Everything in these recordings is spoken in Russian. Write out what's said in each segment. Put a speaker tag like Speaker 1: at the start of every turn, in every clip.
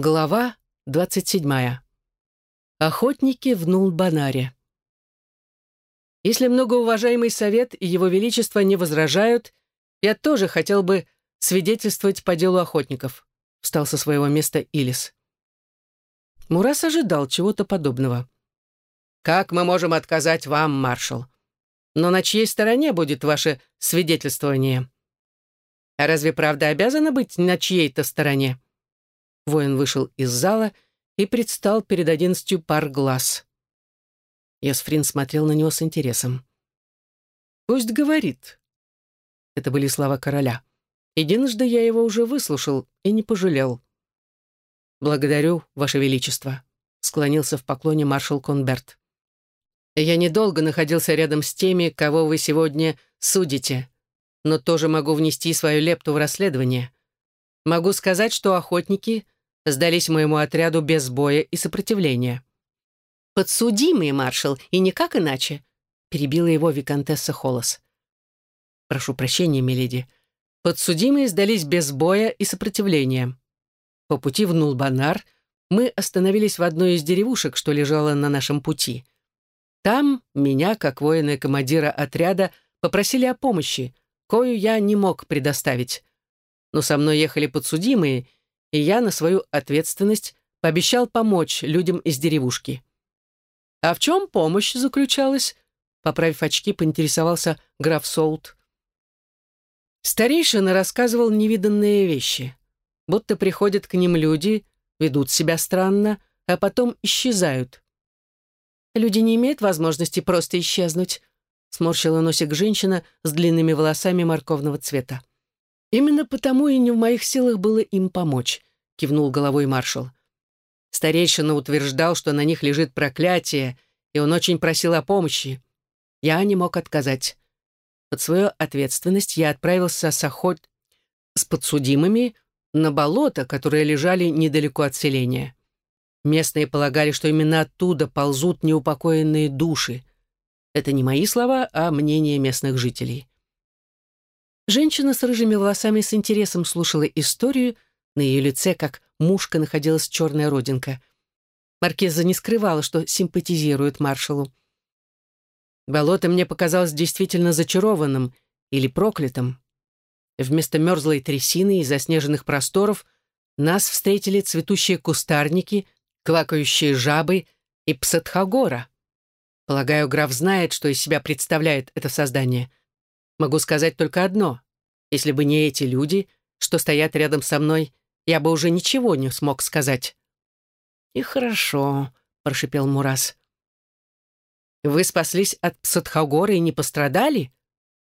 Speaker 1: Глава 27. Охотники в Нулбанаре. Если многоуважаемый совет и его величество не возражают, я тоже хотел бы свидетельствовать по делу охотников, встал со своего места Илис. Мурас ожидал чего-то подобного. «Как мы можем отказать вам, маршал? Но на чьей стороне будет ваше свидетельствование? А разве правда обязана быть на чьей-то стороне?» Воин вышел из зала и предстал перед одиннадцатью пар глаз. Ясфрин смотрел на него с интересом. «Пусть говорит». Это были слова короля. Единожды я его уже выслушал и не пожалел. «Благодарю, Ваше Величество», — склонился в поклоне маршал Конберт. «Я недолго находился рядом с теми, кого вы сегодня судите, но тоже могу внести свою лепту в расследование. Могу сказать, что охотники — сдались моему отряду без боя и сопротивления. «Подсудимые, маршал, и никак иначе», — перебила его виконтесса Холос. «Прошу прощения, миледи. Подсудимые сдались без боя и сопротивления. По пути в Нулбанар мы остановились в одной из деревушек, что лежало на нашем пути. Там меня, как воина и командира отряда, попросили о помощи, кою я не мог предоставить. Но со мной ехали подсудимые — и я на свою ответственность пообещал помочь людям из деревушки. А в чем помощь заключалась? Поправив очки, поинтересовался граф Солт. Старейшина рассказывал невиданные вещи. Будто приходят к ним люди, ведут себя странно, а потом исчезают. Люди не имеют возможности просто исчезнуть, сморщила носик женщина с длинными волосами морковного цвета. «Именно потому и не в моих силах было им помочь», — кивнул головой маршал. Старейшина утверждал, что на них лежит проклятие, и он очень просил о помощи. Я не мог отказать. Под свою ответственность я отправился с охот с подсудимыми на болото, которые лежали недалеко от селения. Местные полагали, что именно оттуда ползут неупокоенные души. Это не мои слова, а мнение местных жителей. Женщина с рыжими волосами с интересом слушала историю, на ее лице, как мушка, находилась черная родинка. Маркиза не скрывала, что симпатизирует маршалу. Болото мне показалось действительно зачарованным или проклятым. Вместо мерзлой трясины и заснеженных просторов нас встретили цветущие кустарники, квакающие жабы и псатхагора. Полагаю, граф знает, что из себя представляет это создание. Могу сказать только одно. Если бы не эти люди, что стоят рядом со мной, я бы уже ничего не смог сказать. «И хорошо», — прошипел Мурас. «Вы спаслись от Псадхагора и не пострадали?»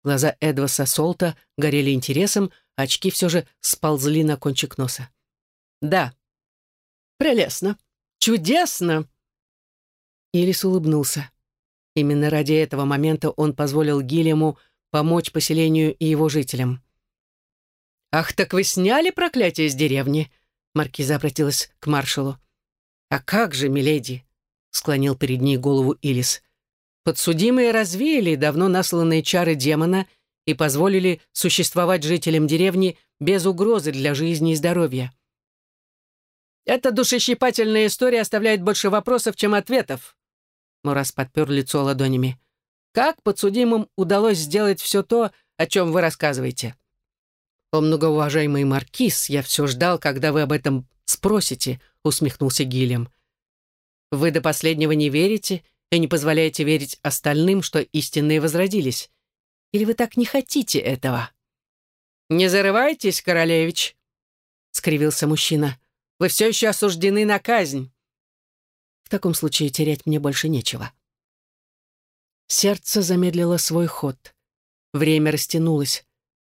Speaker 1: Глаза Эдваса Солта горели интересом, очки все же сползли на кончик носа. «Да». «Прелестно. Чудесно!» Илис улыбнулся. Именно ради этого момента он позволил Гильяму помочь поселению и его жителям. «Ах, так вы сняли проклятие с деревни?» Маркиза обратилась к маршалу. «А как же, миледи?» — склонил перед ней голову Илис. «Подсудимые развеяли давно насланные чары демона и позволили существовать жителям деревни без угрозы для жизни и здоровья». «Эта душещипательная история оставляет больше вопросов, чем ответов», Мурас подпер лицо ладонями. Как подсудимым удалось сделать все то, о чем вы рассказываете? О, многоуважаемый маркиз, я все ждал, когда вы об этом спросите, усмехнулся Гильям. Вы до последнего не верите и не позволяете верить остальным, что истинные возродились. Или вы так не хотите этого? Не зарывайтесь, королевич, скривился мужчина. Вы все еще осуждены на казнь. В таком случае терять мне больше нечего. Сердце замедлило свой ход. Время растянулось.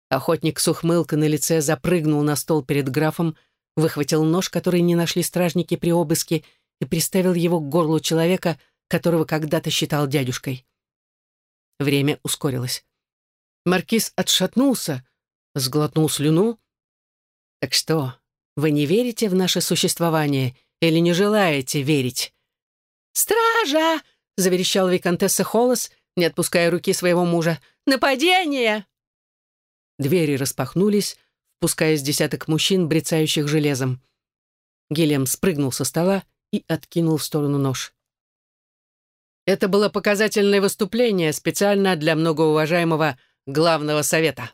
Speaker 1: Охотник с ухмылкой на лице запрыгнул на стол перед графом, выхватил нож, который не нашли стражники при обыске, и приставил его к горлу человека, которого когда-то считал дядюшкой. Время ускорилось. Маркиз отшатнулся, сглотнул слюну. «Так что, вы не верите в наше существование или не желаете верить?» «Стража!» — заверещала виконтесса Холос, не отпуская руки своего мужа. «Нападение!» Двери распахнулись, впуская с десяток мужчин, брецающих железом. Гильям спрыгнул со стола и откинул в сторону нож. Это было показательное выступление специально для многоуважаемого главного совета.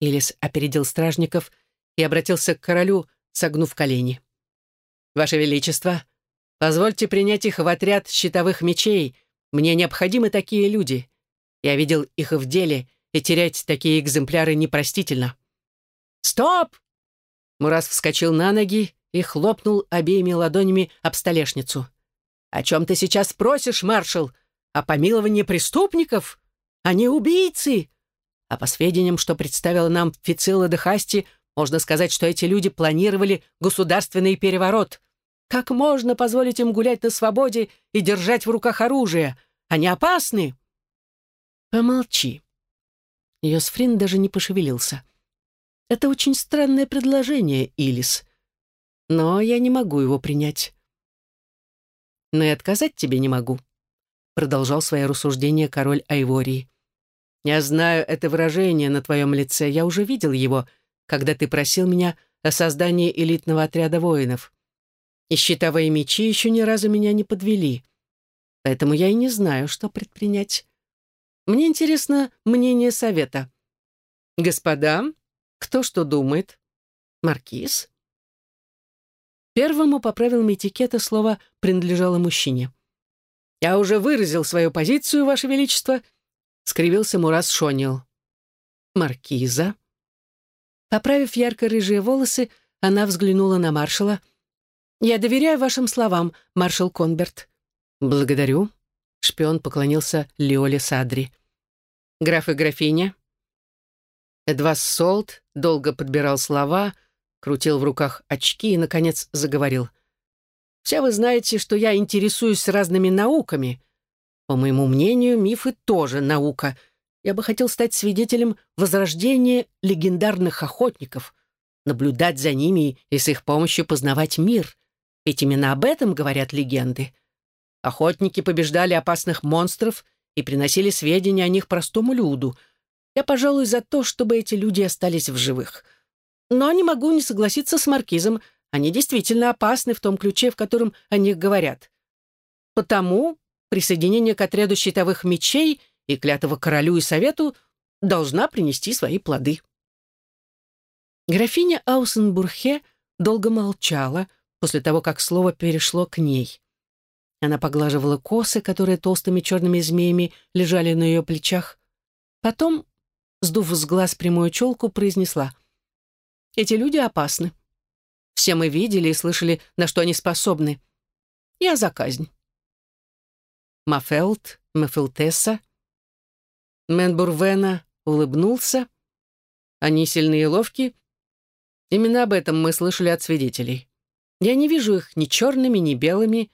Speaker 1: Илис опередил стражников и обратился к королю, согнув колени. «Ваше Величество, позвольте принять их в отряд щитовых мечей. Мне необходимы такие люди. Я видел их в деле, и терять такие экземпляры непростительно». «Стоп!» Мурас вскочил на ноги и хлопнул обеими ладонями об столешницу. «О чем ты сейчас просишь, маршал? О помиловании преступников? Они убийцы!» А по сведениям, что представила нам Фицилла де Хасти, можно сказать, что эти люди планировали государственный переворот. Как можно позволить им гулять на свободе и держать в руках оружие? Они опасны!» «Помолчи». Йосфрин даже не пошевелился. «Это очень странное предложение, Илис но я не могу его принять. Но и отказать тебе не могу, продолжал свое рассуждение король Айвории. Я знаю это выражение на твоем лице, я уже видел его, когда ты просил меня о создании элитного отряда воинов. И щитовые мечи еще ни разу меня не подвели. Поэтому я и не знаю, что предпринять. Мне интересно мнение совета. Господа, кто что думает? Маркиз? Первому по правилам этикета слово принадлежало мужчине. «Я уже выразил свою позицию, Ваше Величество», — скривился Мурас Шонил. «Маркиза». Поправив ярко-рыжие волосы, она взглянула на маршала. «Я доверяю вашим словам, маршал Конберт». «Благодарю», — шпион поклонился Леоле Садри. «Граф и графиня». Эдвас Солт долго подбирал слова, — крутил в руках очки и, наконец, заговорил. «Все вы знаете, что я интересуюсь разными науками. По моему мнению, мифы тоже наука. Я бы хотел стать свидетелем возрождения легендарных охотников, наблюдать за ними и с их помощью познавать мир. Ведь именно об этом говорят легенды. Охотники побеждали опасных монстров и приносили сведения о них простому люду. Я, пожалуй, за то, чтобы эти люди остались в живых». Но не могу не согласиться с Маркизом. Они действительно опасны в том ключе, в котором о них говорят. Потому присоединение к отряду щитовых мечей и клятого королю и совету должна принести свои плоды. Графиня Аусенбурхе долго молчала после того, как слово перешло к ней. Она поглаживала косы, которые толстыми черными змеями лежали на ее плечах. Потом, сдув с глаз прямую челку, произнесла эти люди опасны. Все мы видели и слышали, на что они способны. Я за казнь. Мафелт, Мафелтесса. Менбурвена улыбнулся. Они сильные и ловки. Именно об этом мы слышали от свидетелей. Я не вижу их ни черными, ни белыми.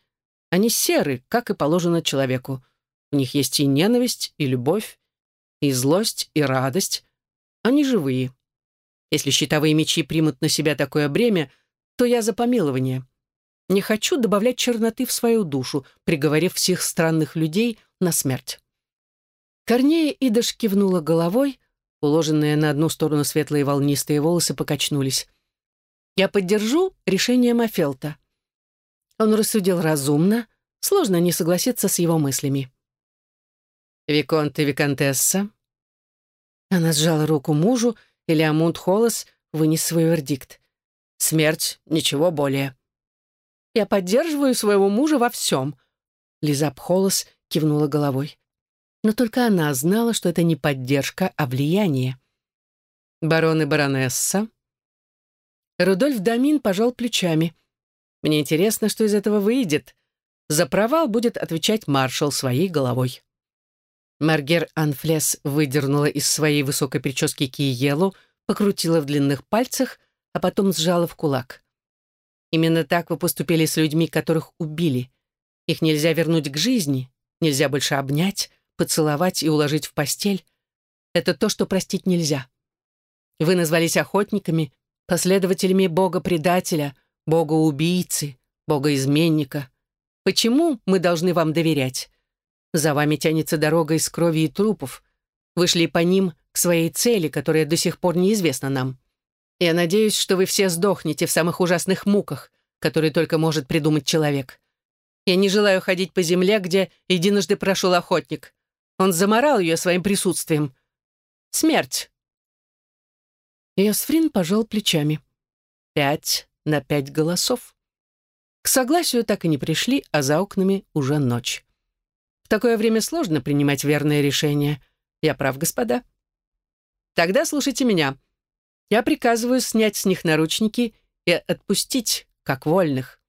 Speaker 1: Они серы, как и положено человеку. У них есть и ненависть, и любовь, и злость, и радость. Они живые. Если щитовые мечи примут на себя такое бремя, то я за помилование. Не хочу добавлять черноты в свою душу, приговорив всех странных людей на смерть. Корнея Идаш кивнула головой, уложенные на одну сторону светлые волнистые волосы покачнулись. «Я поддержу решение Мафелта». Он рассудил разумно, сложно не согласиться с его мыслями. «Виконт и Виконтесса». Она сжала руку мужу, и Леомунд Холос вынес свой вердикт. Смерть, ничего более. «Я поддерживаю своего мужа во всем», — Лизап Холос кивнула головой. Но только она знала, что это не поддержка, а влияние. «Барон и баронесса?» Рудольф Дамин пожал плечами. «Мне интересно, что из этого выйдет. За провал будет отвечать маршал своей головой». Маргер Анфлес выдернула из своей высокой прически киелу, покрутила в длинных пальцах, а потом сжала в кулак. Именно так вы поступили с людьми, которых убили. Их нельзя вернуть к жизни, нельзя больше обнять, поцеловать и уложить в постель. Это то, что простить нельзя. Вы назвались охотниками, последователями бога-предателя, бога-убийцы, бога-изменника. Почему мы должны вам доверять? За вами тянется дорога из крови и трупов. Вы шли по ним к своей цели, которая до сих пор неизвестна нам. Я надеюсь, что вы все сдохнете в самых ужасных муках, которые только может придумать человек. Я не желаю ходить по земле, где единожды прошел охотник. Он заморал ее своим присутствием. Смерть. Иосфрин пожал плечами. Пять на пять голосов. К согласию так и не пришли, а за окнами уже ночь. В такое время сложно принимать верное решение. Я прав, господа? Тогда слушайте меня. Я приказываю снять с них наручники и отпустить, как вольных.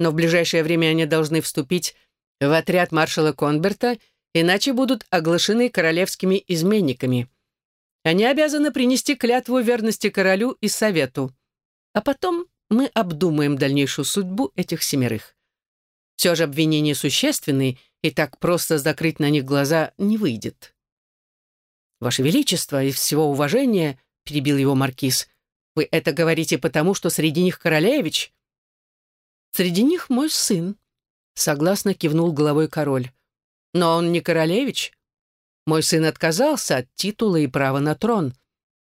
Speaker 1: Но в ближайшее время они должны вступить в отряд маршала Конберта, иначе будут оглашены королевскими изменниками. Они обязаны принести клятву верности королю и совету. А потом мы обдумаем дальнейшую судьбу этих семерых. Все же обвинения существенные, и так просто закрыть на них глаза не выйдет. «Ваше Величество, из всего уважения», — перебил его маркиз, «вы это говорите потому, что среди них королевич?» «Среди них мой сын», — согласно кивнул головой король. «Но он не королевич. Мой сын отказался от титула и права на трон,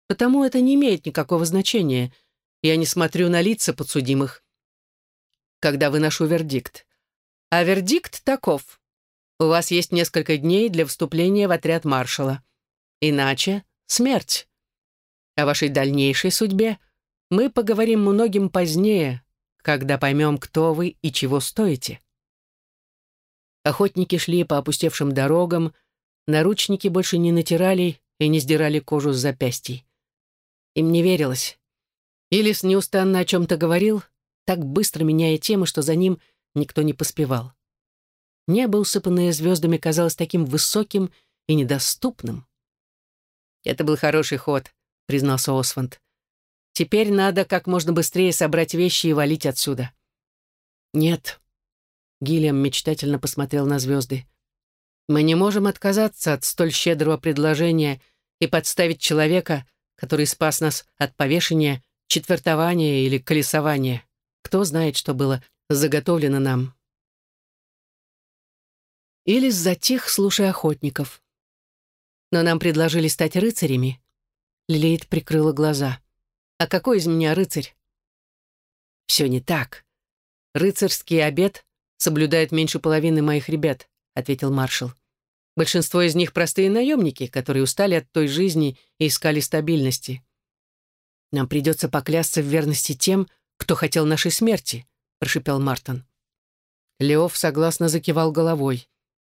Speaker 1: потому это не имеет никакого значения. Я не смотрю на лица подсудимых, когда выношу вердикт. А вердикт таков. У вас есть несколько дней для вступления в отряд маршала. Иначе смерть. О вашей дальнейшей судьбе мы поговорим многим позднее, когда поймем, кто вы и чего стоите. Охотники шли по опустевшим дорогам, наручники больше не натирали и не сдирали кожу с запястьей. Им не верилось. Илис неустанно о чем-то говорил, так быстро меняя темы, что за ним никто не поспевал. Небо, усыпанное звездами, казалось таким высоким и недоступным. «Это был хороший ход», — признался Осванд. «Теперь надо как можно быстрее собрать вещи и валить отсюда». «Нет», — Гильям мечтательно посмотрел на звезды. «Мы не можем отказаться от столь щедрого предложения и подставить человека, который спас нас от повешения четвертование или колесование. Кто знает, что было заготовлено нам. Илис затих, слушая охотников. Но нам предложили стать рыцарями. Лилейт прикрыла глаза. А какой из меня рыцарь? Все не так. Рыцарский обед соблюдает меньше половины моих ребят, ответил маршал. Большинство из них простые наемники, которые устали от той жизни и искали стабильности. «Нам придется поклясться в верности тем, кто хотел нашей смерти», — прошипел Мартин. Леоф согласно закивал головой.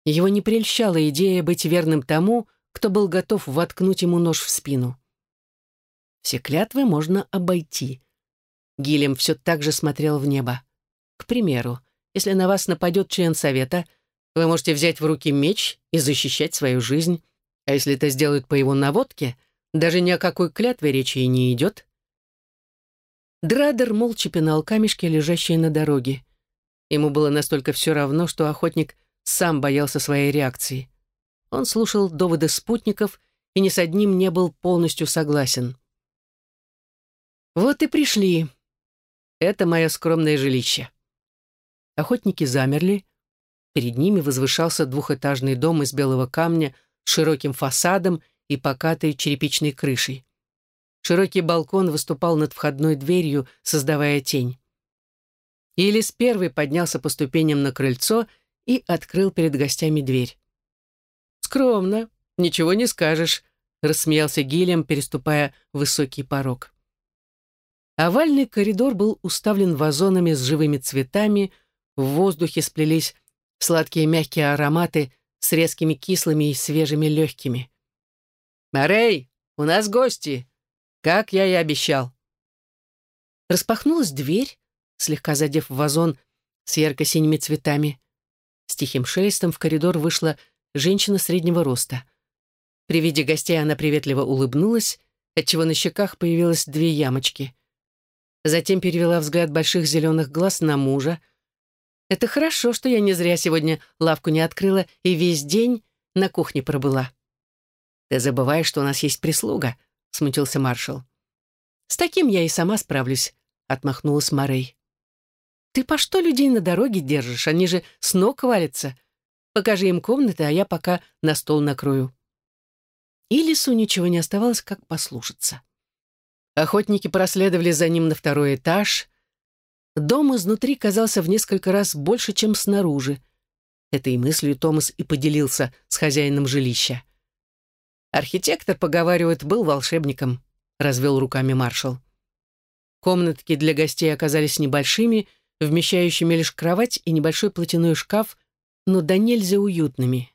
Speaker 1: Его не прельщала идея быть верным тому, кто был готов воткнуть ему нож в спину. Все клятвы можно обойти. Гилем все так же смотрел в небо. К примеру, если на вас нападет член совета, вы можете взять в руки меч и защищать свою жизнь, а если это сделают по его наводке, даже ни о какой клятве речи и не идет. Драдер молча пинал камешки, лежащие на дороге. Ему было настолько все равно, что охотник сам боялся своей реакции. Он слушал доводы спутников и ни с одним не был полностью согласен. «Вот и пришли. Это мое скромное жилище». Охотники замерли. Перед ними возвышался двухэтажный дом из белого камня с широким фасадом и покатой черепичной крышей. Широкий балкон выступал над входной дверью, создавая тень. Елис первый поднялся по ступеням на крыльцо и открыл перед гостями дверь. «Скромно, ничего не скажешь», — рассмеялся Гильям, переступая высокий порог. Овальный коридор был уставлен вазонами с живыми цветами, в воздухе сплелись сладкие мягкие ароматы с резкими кислыми и свежими легкими. «Морей, у нас гости!» Как я и обещал. Распахнулась дверь, слегка задев вазон с ярко-синими цветами. С тихим шелестом в коридор вышла женщина среднего роста. При виде гостей она приветливо улыбнулась, отчего на щеках появилось две ямочки. Затем перевела взгляд больших зеленых глаз на мужа. «Это хорошо, что я не зря сегодня лавку не открыла и весь день на кухне пробыла. Ты забываешь, что у нас есть прислуга», — смутился маршал. «С таким я и сама справлюсь», — отмахнулась Морей. «Ты по что людей на дороге держишь? Они же с ног валятся. Покажи им комнаты, а я пока на стол накрою». И лесу ничего не оставалось, как послушаться. Охотники проследовали за ним на второй этаж. Дом изнутри казался в несколько раз больше, чем снаружи. Этой мыслью Томас и поделился с хозяином жилища. «Архитектор, поговаривают, был волшебником», — развел руками маршал. Комнатки для гостей оказались небольшими, вмещающими лишь кровать и небольшой платяной шкаф, но до нельзя уютными.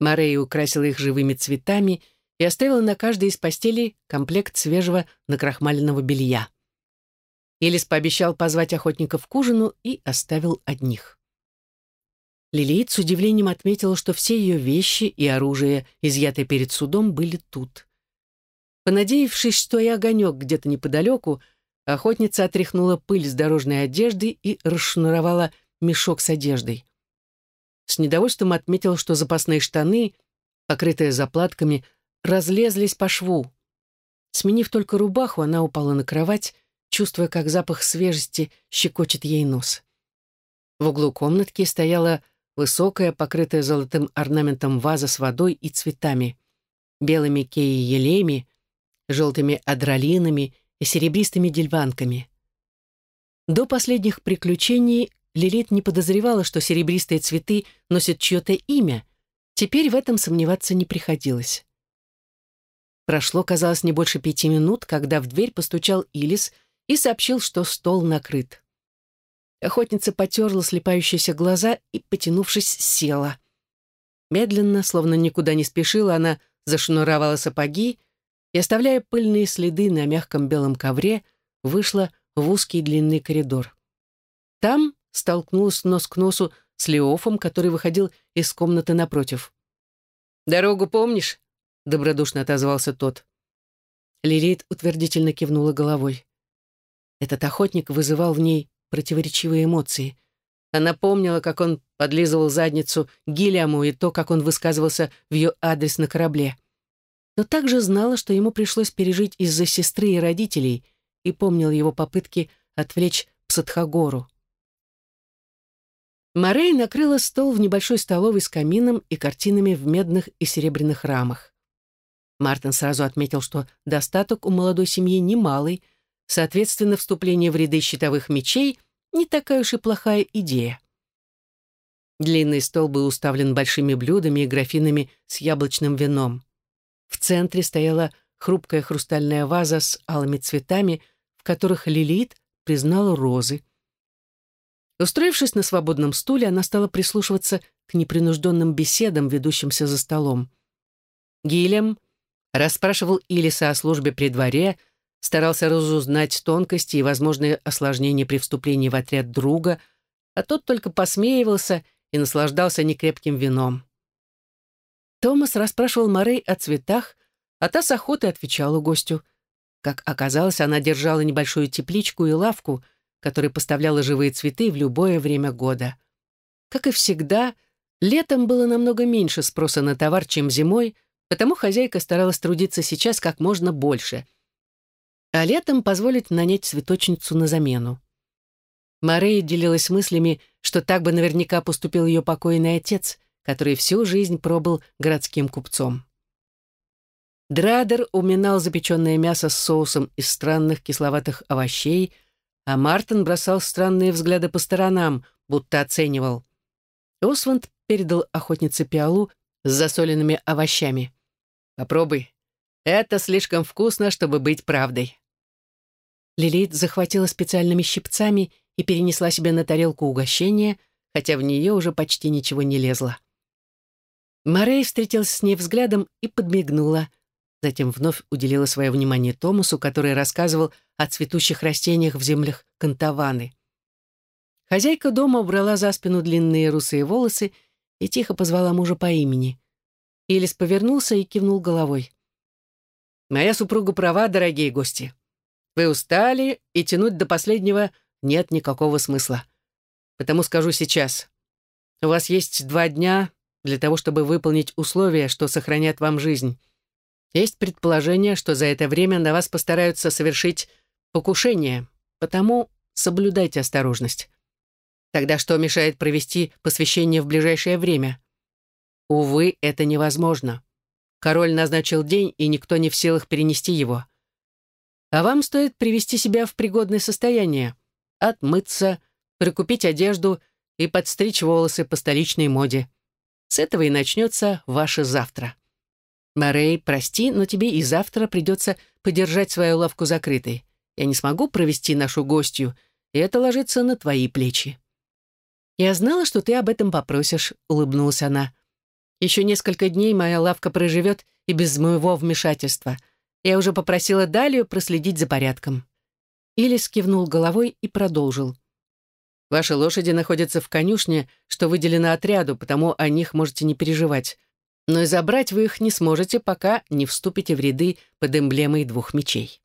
Speaker 1: Морей украсила их живыми цветами и оставила на каждой из постелей комплект свежего накрахмаленного белья. Элис пообещал позвать охотников к ужину и оставил одних. Лилит с удивлением отметила, что все ее вещи и оружие, изъятые перед судом, были тут. Понадеявшись, что и огонек где-то неподалеку, охотница отряхнула пыль с дорожной одежды и расшнуровала мешок с одеждой. С недовольством отметил, что запасные штаны, покрытые заплатками, разлезлись по шву. Сменив только рубаху, она упала на кровать, чувствуя, как запах свежести щекочет ей нос. В углу комнатки стояла высокая, покрытая золотым орнаментом ваза с водой и цветами, белыми кеи-елеями, желтыми адралинами и серебристыми дельванками. До последних приключений Лилит не подозревала, что серебристые цветы носят чье-то имя. Теперь в этом сомневаться не приходилось. Прошло, казалось, не больше пяти минут, когда в дверь постучал Илис и сообщил, что стол накрыт. Охотница потерла слепающиеся глаза и, потянувшись, села. Медленно, словно никуда не спешила, она зашнуровала сапоги и, оставляя пыльные следы на мягком белом ковре, вышла в узкий длинный коридор. Там столкнулась нос к носу с Леофом, который выходил из комнаты напротив. «Дорогу помнишь?» — добродушно отозвался тот. Лилит утвердительно кивнула головой. Этот охотник вызывал в ней противоречивые эмоции. Она помнила, как он подлизывал задницу Гильяму и то, как он высказывался в ее адрес на корабле. Но также знала, что ему пришлось пережить из-за сестры и родителей, и помнила его попытки отвлечь Псадхагору. Морей накрыла стол в небольшой столовой с камином и картинами в медных и серебряных рамах. Мартин сразу отметил, что достаток у молодой семьи немалый, соответственно, вступление в ряды щитовых мечей не такая уж и плохая идея. Длинный стол был уставлен большими блюдами и графинами с яблочным вином. В центре стояла хрупкая хрустальная ваза с алыми цветами, в которых Лилит признала розы. Устроившись на свободном стуле, она стала прислушиваться к непринужденным беседам, ведущимся за столом. Гилем расспрашивал Илиса о службе при дворе, старался разузнать тонкости и возможные осложнения при вступлении в отряд друга, а тот только посмеивался и наслаждался некрепким вином. Томас расспрашивал Морей о цветах, а та с охотой отвечала гостю. Как оказалось, она держала небольшую тепличку и лавку, которая поставляла живые цветы в любое время года. Как и всегда, летом было намного меньше спроса на товар, чем зимой, потому хозяйка старалась трудиться сейчас как можно больше. А летом позволить нанять цветочницу на замену. Морей делилась мыслями, что так бы наверняка поступил ее покойный отец, который всю жизнь пробыл городским купцом. Драдер уминал запеченное мясо с соусом из странных кисловатых овощей, а Мартин бросал странные взгляды по сторонам, будто оценивал. Осванд передал охотнице пиалу с засоленными овощами. «Попробуй. Это слишком вкусно, чтобы быть правдой». Лилит захватила специальными щипцами и перенесла себе на тарелку угощение, хотя в нее уже почти ничего не лезло. Морей встретился с ней взглядом и подмигнула — Затем вновь уделила свое внимание Томасу, который рассказывал о цветущих растениях в землях Кантаваны. Хозяйка дома убрала за спину длинные русые волосы и тихо позвала мужа по имени. Илис повернулся и кивнул головой. «Моя супруга права, дорогие гости. Вы устали, и тянуть до последнего нет никакого смысла. Потому скажу сейчас. У вас есть два дня для того, чтобы выполнить условия, что сохранят вам жизнь. Есть предположение, что за это время на вас постараются совершить покушение, потому соблюдайте осторожность. Тогда что мешает провести посвящение в ближайшее время? Увы, это невозможно. Король назначил день, и никто не в силах перенести его. А вам стоит привести себя в пригодное состояние, отмыться, прикупить одежду и подстричь волосы по столичной моде. С этого и начнется ваше завтра. Морей, прости, но тебе и завтра придется подержать свою лавку закрытой. Я не смогу провести нашу гостью, и это ложится на твои плечи». «Я знала, что ты об этом попросишь», — улыбнулась она. «Еще несколько дней моя лавка проживет и без моего вмешательства. Я уже попросила Далию проследить за порядком». Илис кивнул головой и продолжил. «Ваши лошади находятся в конюшне, что выделено отряду, потому о них можете не переживать. Но и забрать вы их не сможете, пока не вступите в ряды под эмблемой двух мечей».